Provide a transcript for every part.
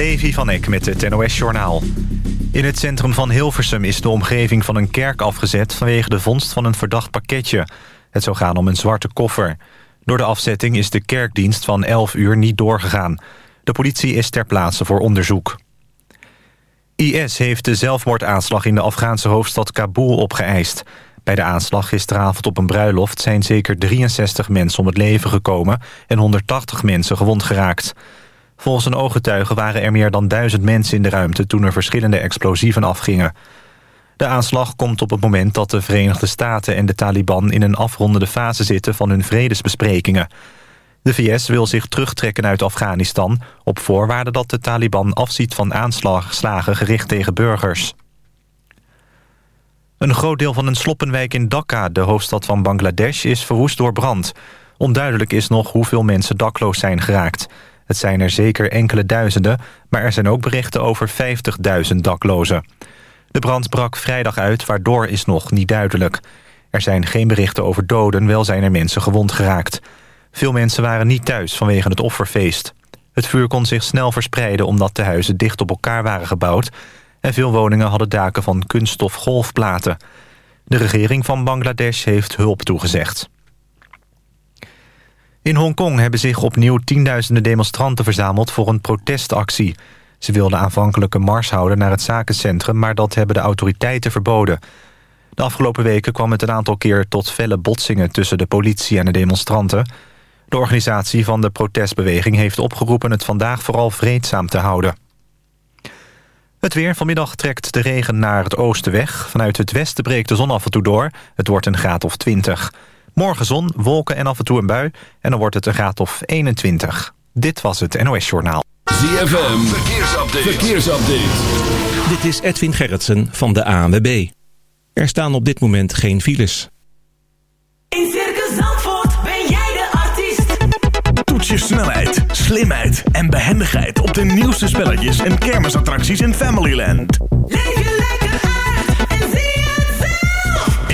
Levi van Eck met het NOS-journaal. In het centrum van Hilversum is de omgeving van een kerk afgezet... vanwege de vondst van een verdacht pakketje. Het zou gaan om een zwarte koffer. Door de afzetting is de kerkdienst van 11 uur niet doorgegaan. De politie is ter plaatse voor onderzoek. IS heeft de zelfmoordaanslag in de Afghaanse hoofdstad Kabul opgeëist. Bij de aanslag gisteravond op een bruiloft zijn zeker 63 mensen om het leven gekomen... en 180 mensen gewond geraakt. Volgens een ooggetuige waren er meer dan duizend mensen in de ruimte... toen er verschillende explosieven afgingen. De aanslag komt op het moment dat de Verenigde Staten en de Taliban... in een afrondende fase zitten van hun vredesbesprekingen. De VS wil zich terugtrekken uit Afghanistan... op voorwaarde dat de Taliban afziet van aanslagen gericht tegen burgers. Een groot deel van een sloppenwijk in Dhaka, de hoofdstad van Bangladesh... is verwoest door brand. Onduidelijk is nog hoeveel mensen dakloos zijn geraakt... Het zijn er zeker enkele duizenden, maar er zijn ook berichten over 50.000 daklozen. De brand brak vrijdag uit, waardoor is nog niet duidelijk. Er zijn geen berichten over doden, wel zijn er mensen gewond geraakt. Veel mensen waren niet thuis vanwege het offerfeest. Het vuur kon zich snel verspreiden omdat de huizen dicht op elkaar waren gebouwd... en veel woningen hadden daken van kunststof golfplaten. De regering van Bangladesh heeft hulp toegezegd. In Hongkong hebben zich opnieuw tienduizenden demonstranten verzameld voor een protestactie. Ze wilden aanvankelijk een mars houden naar het zakencentrum... maar dat hebben de autoriteiten verboden. De afgelopen weken kwam het een aantal keer tot felle botsingen... tussen de politie en de demonstranten. De organisatie van de protestbeweging heeft opgeroepen... het vandaag vooral vreedzaam te houden. Het weer. Vanmiddag trekt de regen naar het oosten weg. Vanuit het westen breekt de zon af en toe door. Het wordt een graad of 20. Morgen zon, wolken en af en toe een bui. En dan wordt het een graad of 21. Dit was het NOS Journaal. ZFM, verkeersupdate. verkeersupdate. Dit is Edwin Gerritsen van de ANWB. Er staan op dit moment geen files. In Circus Zandvoort ben jij de artiest. Toets je snelheid, slimheid en behendigheid... op de nieuwste spelletjes en kermisattracties in Familyland. Leef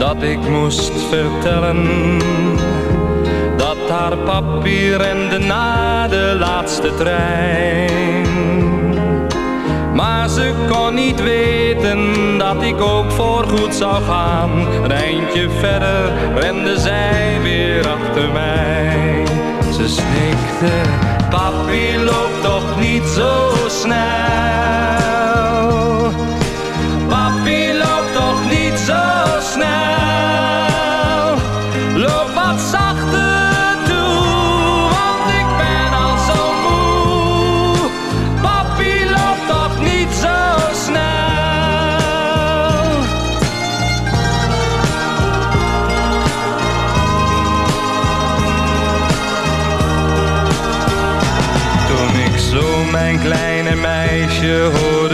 Dat ik moest vertellen dat haar papi rende na de laatste trein. Maar ze kon niet weten dat ik ook voorgoed zou gaan. Eindje verder rende zij weer achter mij. Ze snikte, papi loopt toch niet zo snel.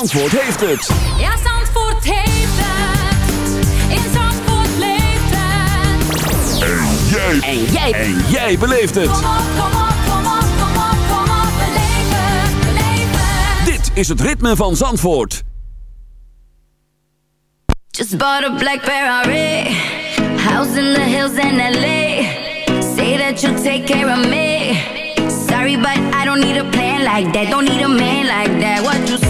Zandvoort heeft het. Ja, Zandvoort heeft het. In Zandvoort leeft het. En jij. En jij beleeft het. Kom op, kom op, kom op, kom op, kom op. Beleef het, beleef het. Dit is het ritme van Zandvoort. Just bought a black Ferrari. House in the hills in LA. Say that you'll take care of me. Sorry, but I don't need a plan like that. Don't need a man like that. What you say?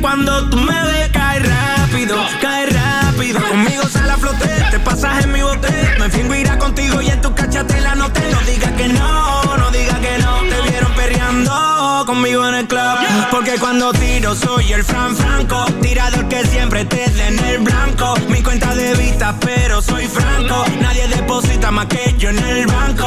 cuando tú me ves, cae rápido, cae rápido. Conmigo sale a flote, te pasas en mi bote. Me fingo irá contigo y en tu cachatela no te No digas que no, no digas que no. Te vieron perreando conmigo en el club. Porque cuando tiro soy el Fran Franco. Tirador que siempre te dé en el blanco. Mi cuenta de vista, pero soy franco. Nadie deposita más que yo en el banco.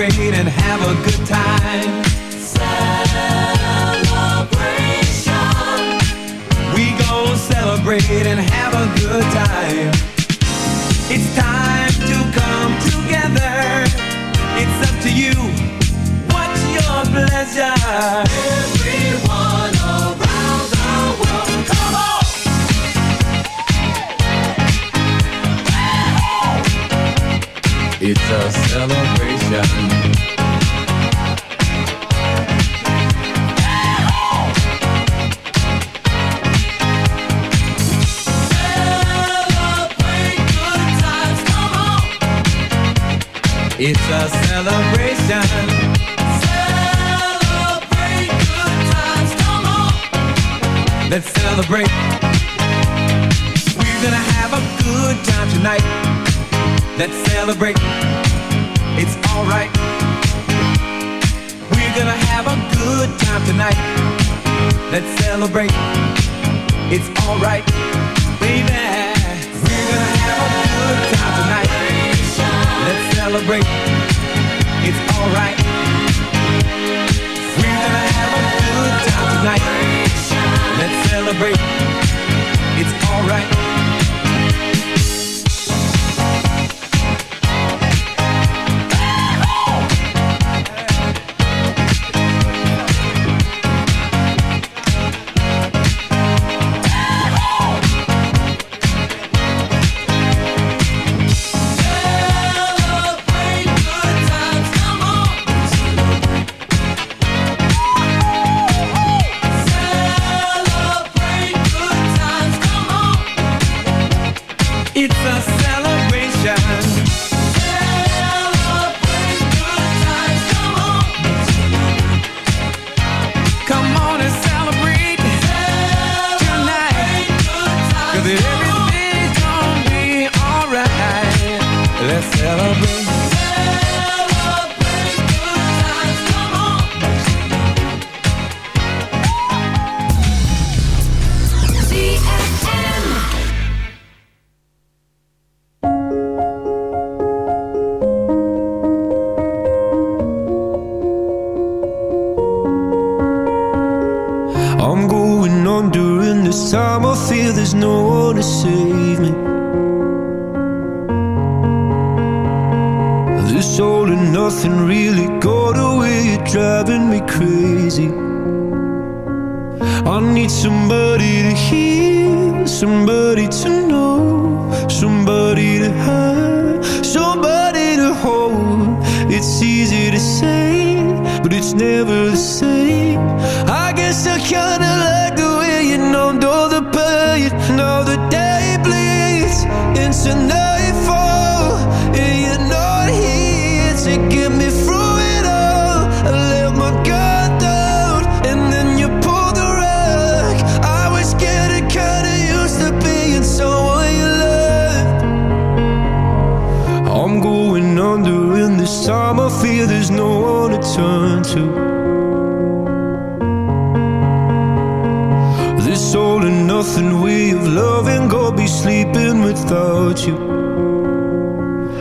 celebrate and have a good time. Celebration. We gon' celebrate and have a good time.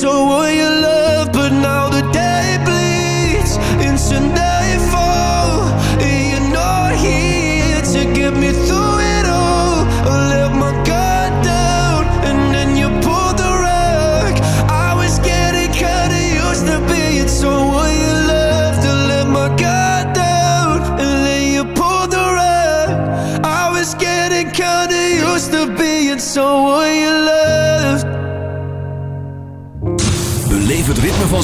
so will you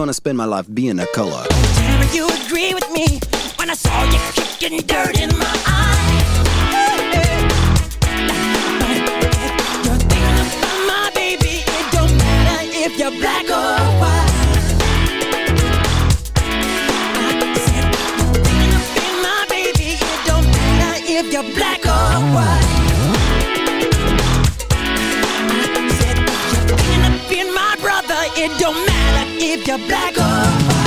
gonna spend my life being a color. Tell you agree with me when I saw you kicking dirt in my eye. You're thinking of being my baby. It don't matter if you're black or white. I If you're black or white it don't matter your black or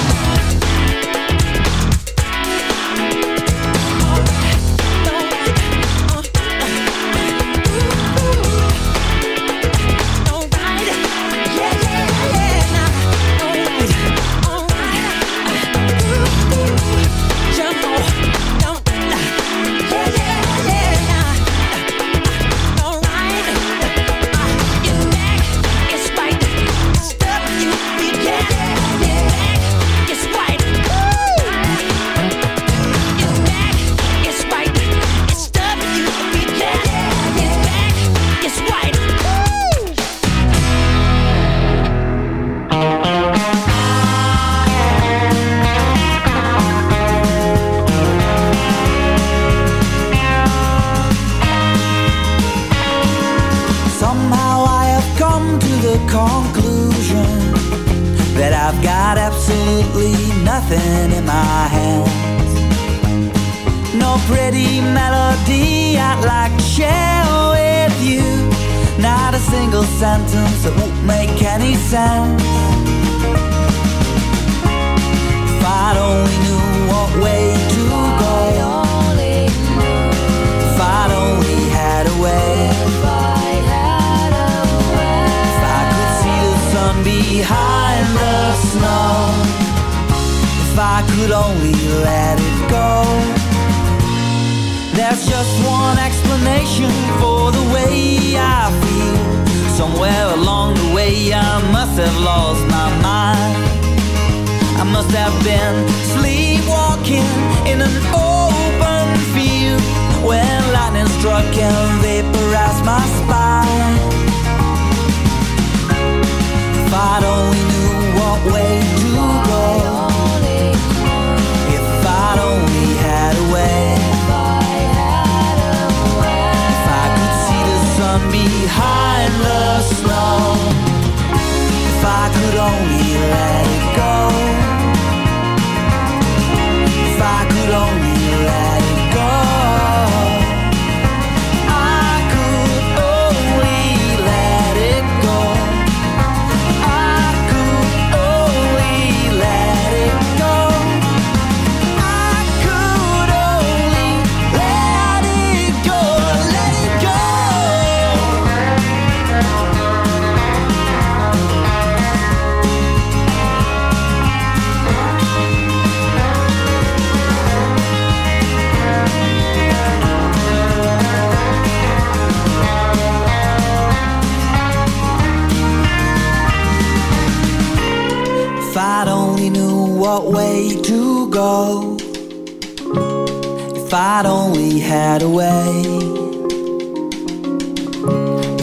had a way.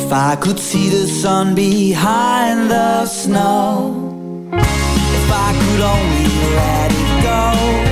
If I could see the sun behind the snow, if I could only let it go.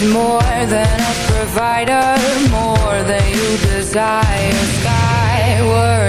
is more than a provider, more than you desire. Skyward.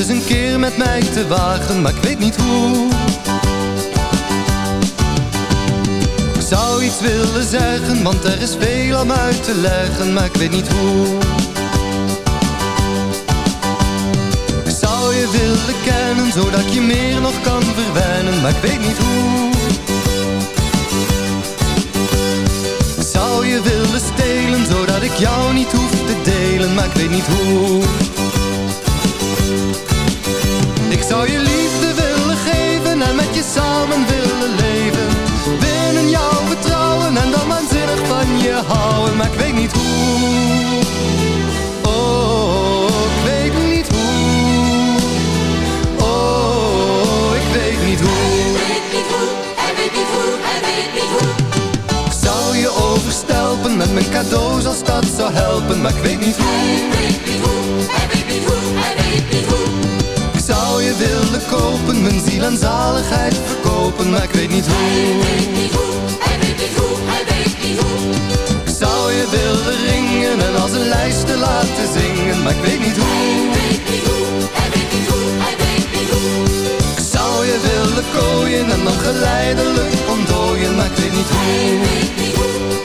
Eens een keer met mij te wagen, maar ik weet niet hoe. Ik zou iets willen zeggen, want er is veel om uit te leggen, maar ik weet niet hoe. Ik zou je willen kennen, zodat ik je meer nog kan verwennen, maar ik weet niet hoe. Ik zou je willen stelen, zodat ik jou niet hoef te delen, maar ik weet niet hoe. Ik zou je liefde willen geven en met je samen willen leven. Binnen jouw vertrouwen en dan waanzinnig van je houden, maar ik weet niet hoe. Oh, ik weet niet hoe. Oh, ik weet niet hoe. Ik zou je overstelpen met mijn cadeaus als dat zou helpen, maar ik weet niet mijn ziel en zaligheid verkopen, maar ik weet niet hoe. Ik zou je willen ringen en als een lijst te laten zingen, maar ik weet niet hoe. Ik zou je willen kooien en dan geleidelijk ontdooien, maar ik weet niet hoe. Ik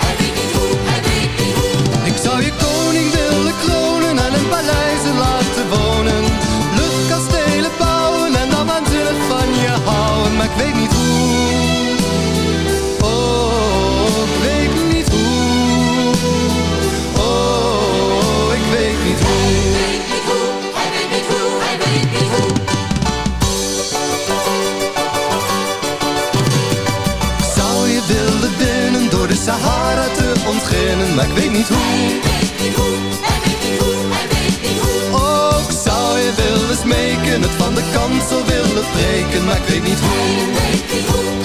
maar ik weet niet hoe. Ook zou je willen smeken, het van de kansel willen breken, maar ik weet niet hoe. Ik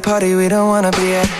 party we don't wanna be at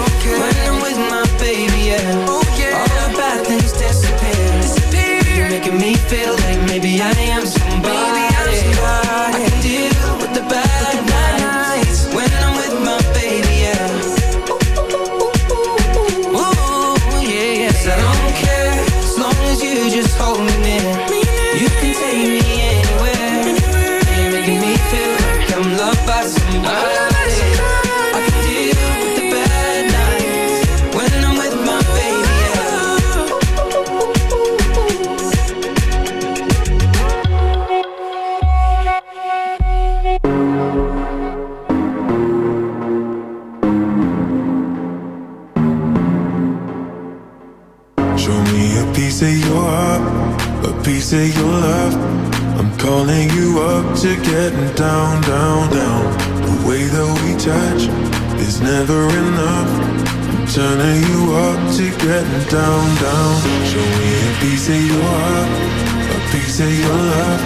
of your love.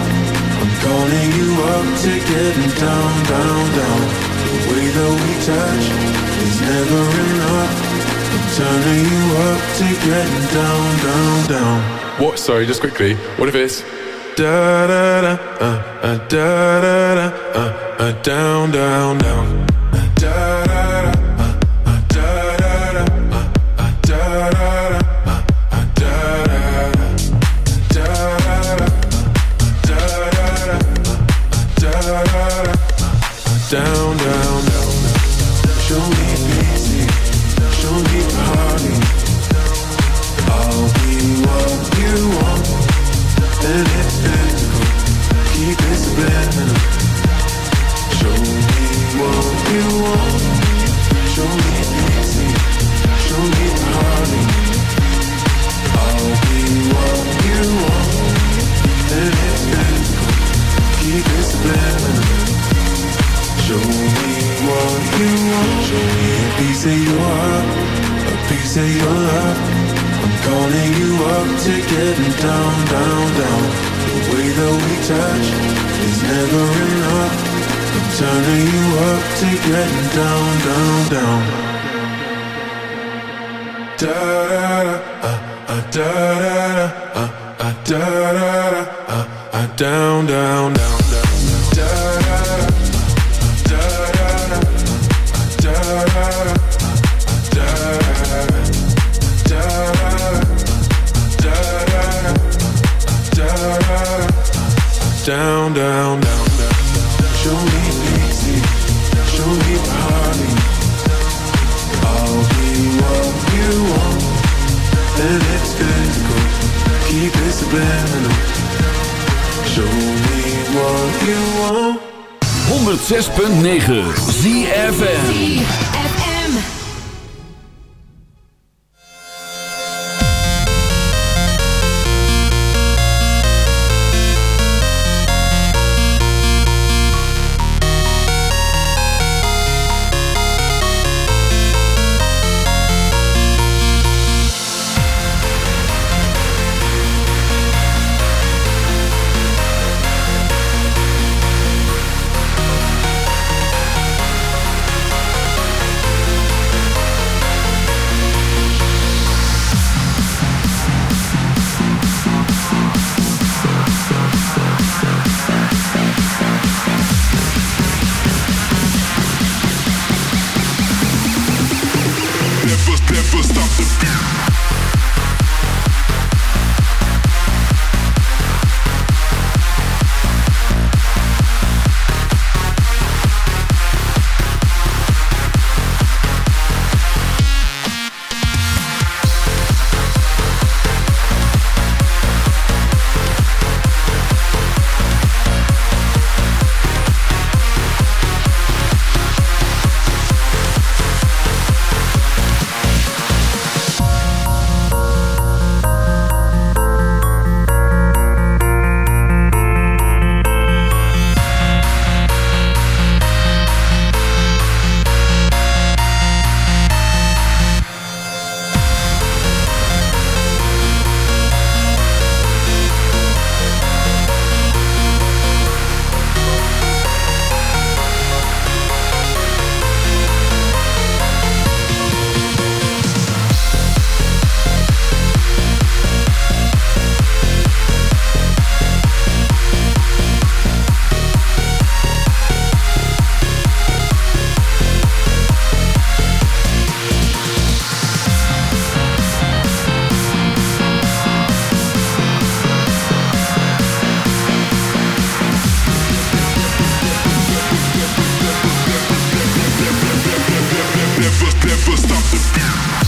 I'm calling you up to getting down, down, down. The way that we touch is never enough. I'm turning you up to getting down, down, down. What? Sorry, just quickly. What if it's Da da da, uh, uh, da da da, uh, uh, down, down, down. lonely Never, stop.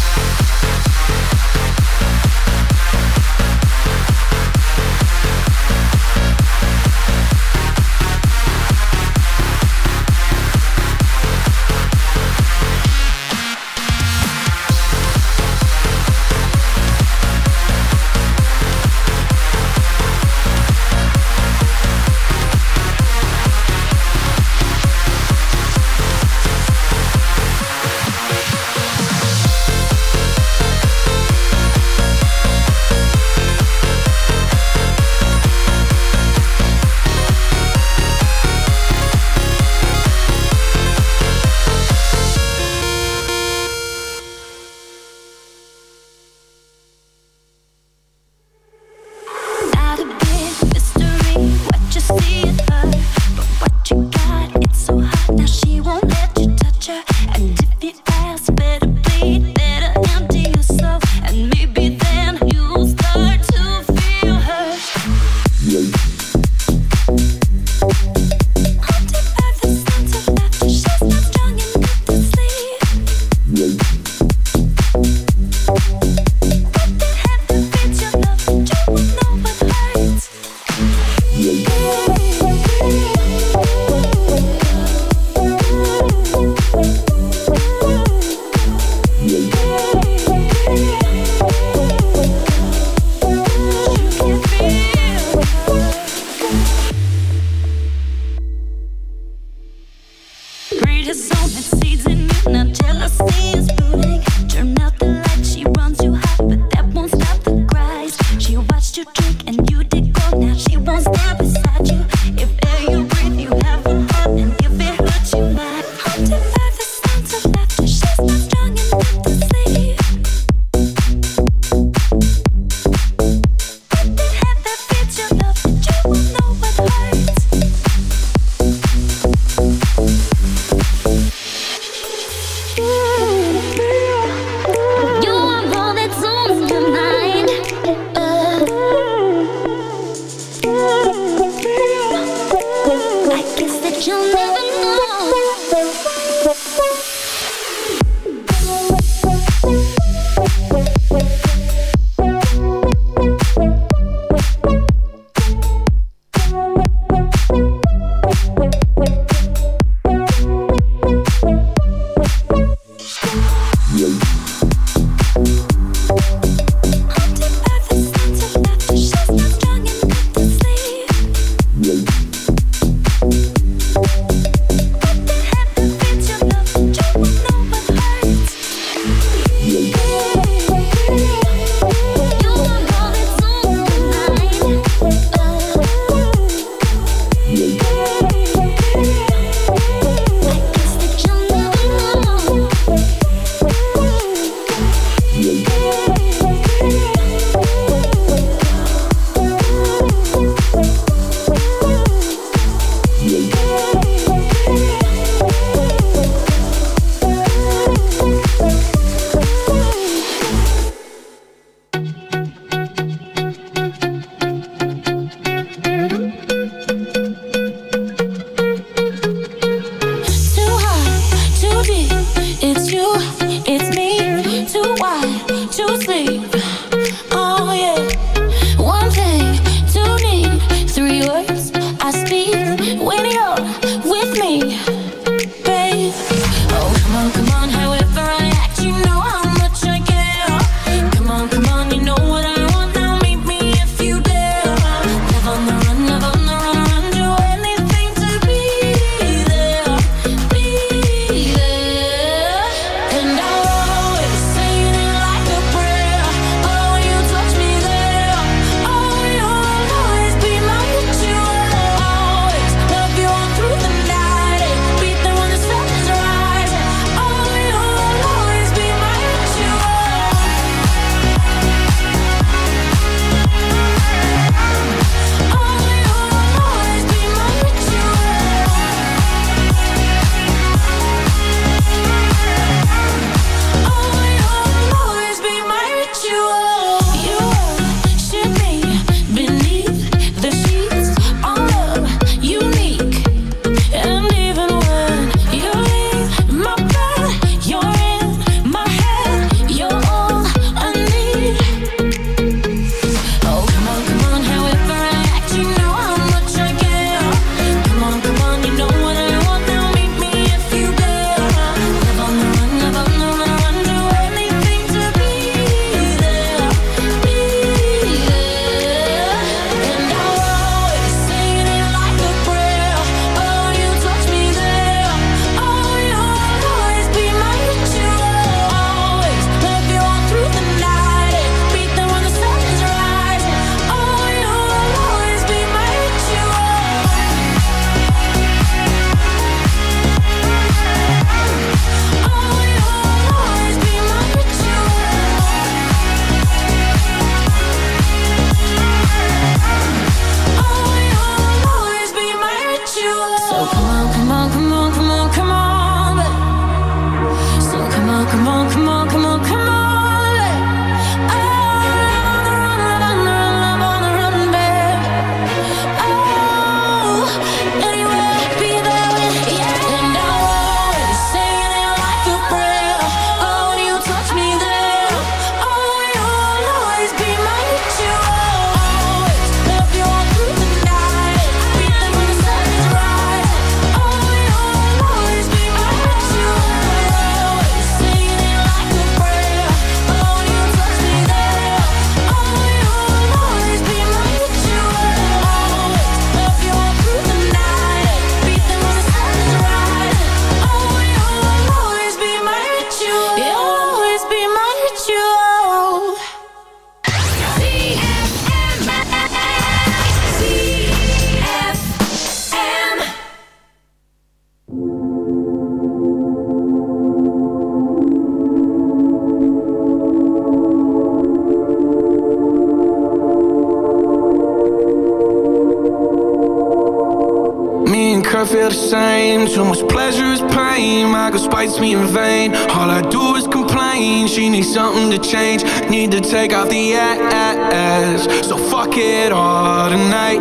need to take out the ass. So fuck it all tonight.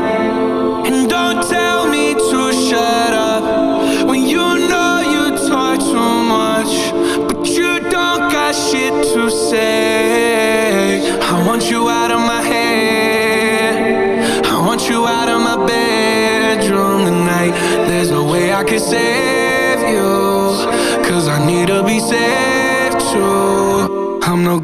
And don't tell me to shut up when you know you talk too much, but you don't got shit to say. I want you out of my head. I want you out of my bedroom tonight. There's no way I can say.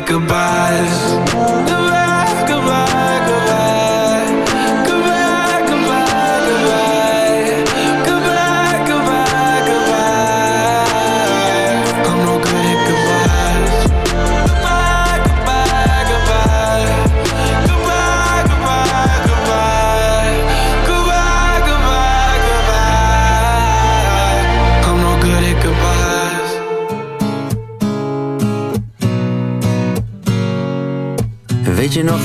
Goodbyes.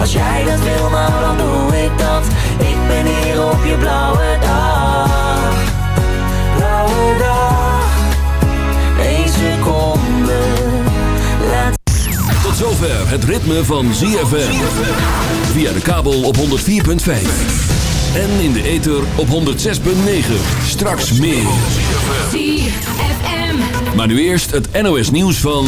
Als jij dat wil, nou dan doe ik dat Ik ben hier op je blauwe dag Blauwe dag Eén seconde Laat Tot zover het ritme van ZFM. Via de kabel op 104.5. En in de ether op 106.9. Straks meer. ZFM. Maar nu eerst het NOS nieuws van...